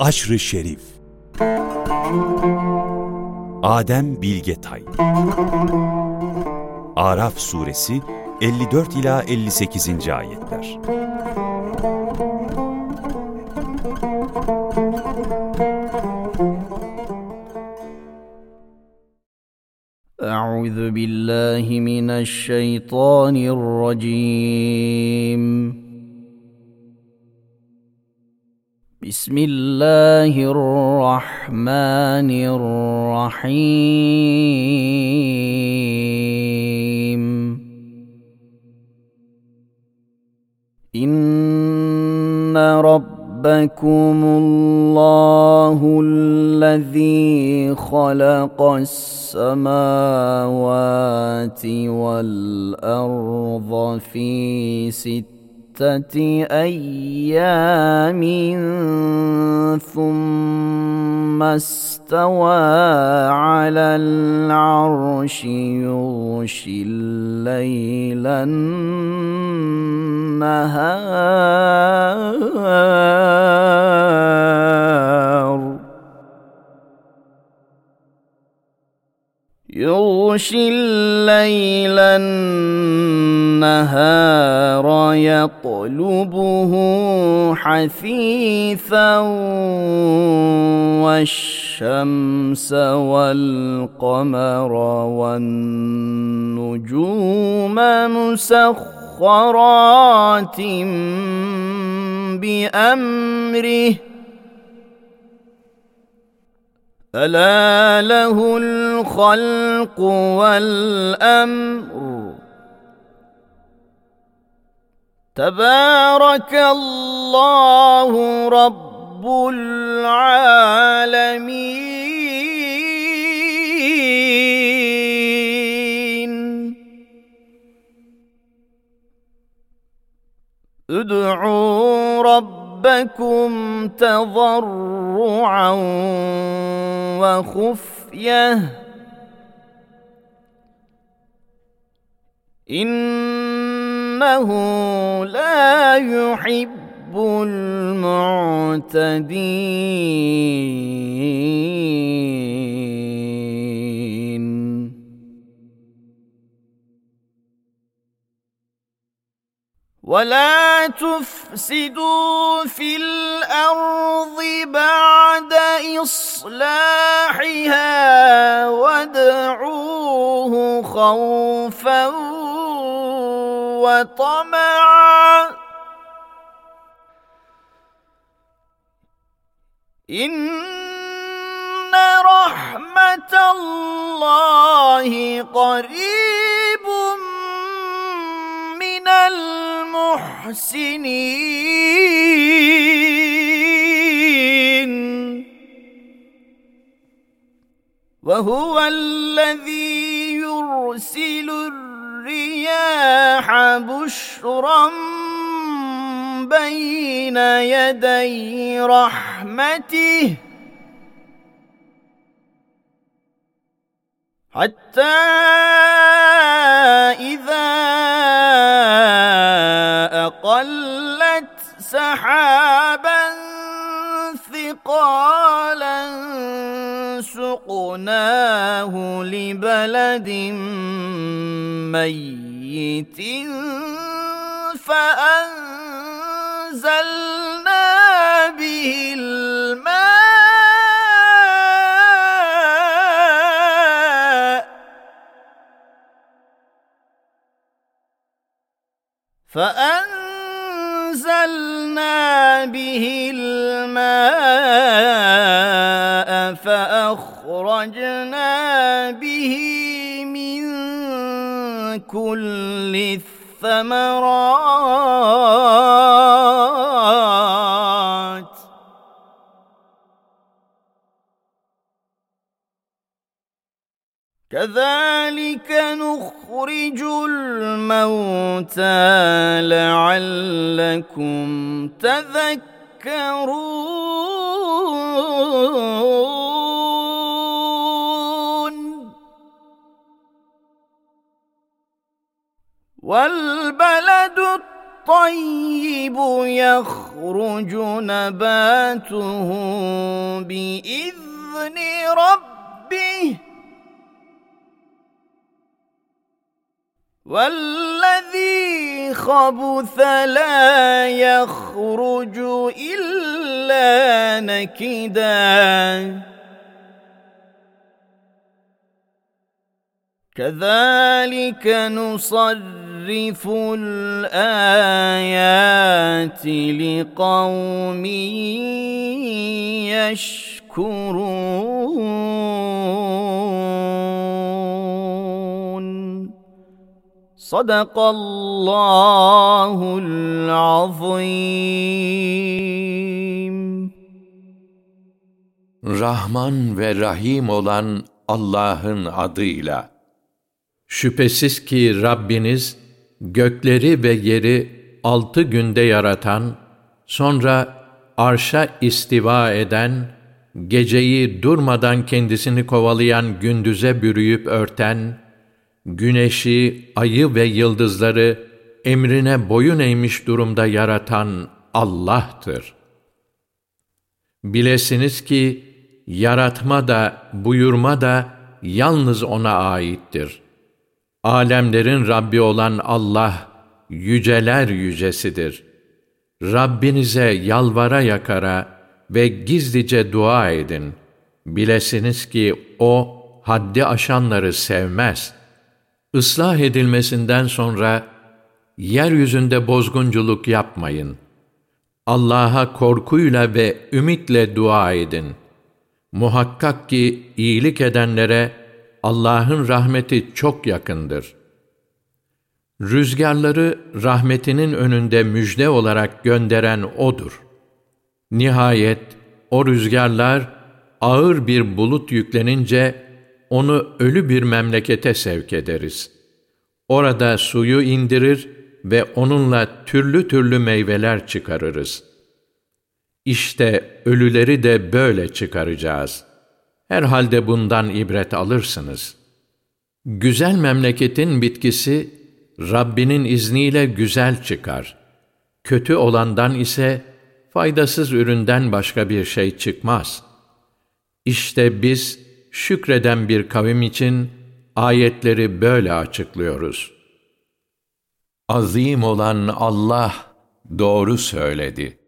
Aşrı Şerif Adem Bilgetay Araf Suresi 54 ila 58. ayetler. أعوذ بالله من الشيطان الرجيم بسم الله الرحمن الرحيم. إن ربكم الله الذي خلق السماوات والأرض في ست ستة أيام ثم استوى على العرش يغشي الليل النهار. يغشي الليل النهار يطلبه حثيثا والشمس والقمر والنجوم مسخرات بأمره. ألا له الخلق والأمر تبارك الله رب العالمين. ادعوا ربكم تضرعا وخفيه. إنه لا يحب المعتدين. ولا تفسدوا في الأرض بعد إصلاحها وادعوه خوفا وطمعا إن رحمة الله قريب المحسنين وهو الذي يرسل الرياح بشرا بين يدي رحمته حتى ثقالا سقناه لبلد ميت فأنزلنا به الماء فأنزلنا به الماء فأخرجنا به من كل الثمرات. كذلك نخرج الموتى لعلكم تذكرون. والبلد الطيب يخرج نباته بإذن ربه. والذي خبث لا يخرج إلا نكداً. كذلك نصرف الآيات لقوم يشكرون. صدق الله العظيم Rahman ve Rahim olan Allah'ın adıyla. Şüphesiz ki Rabbiniz gökleri ve yeri altı günde yaratan, sonra arşa istiva eden, geceyi durmadan kendisini kovalayan gündüze bürüyüp örten, güneşi, ayı ve yıldızları emrine boyun eğmiş durumda yaratan Allah'tır. Bilesiniz ki, yaratma da, buyurma da yalnız O'na aittir. Alemlerin Rabbi olan Allah, yüceler yücesidir. Rabbinize yalvara yakara ve gizlice dua edin. Bilesiniz ki O, haddi aşanları sevmez. Islah edilmesinden sonra, yeryüzünde bozgunculuk yapmayın. Allah'a korkuyla ve ümitle dua edin. Muhakkak ki iyilik edenlere, Allah'ın rahmeti çok yakındır. Rüzgarları rahmetinin önünde müjde olarak gönderen O'dur. Nihayet o rüzgarlar ağır bir bulut yüklenince onu ölü bir memlekete sevk ederiz. Orada suyu indirir ve onunla türlü türlü meyveler çıkarırız. İşte ölüleri de böyle çıkaracağız.'' Herhalde bundan ibret alırsınız. Güzel memleketin bitkisi Rabbinin izniyle güzel çıkar. Kötü olandan ise faydasız üründen başka bir şey çıkmaz. İşte biz şükreden bir kavim için ayetleri böyle açıklıyoruz. Azim olan Allah doğru söyledi.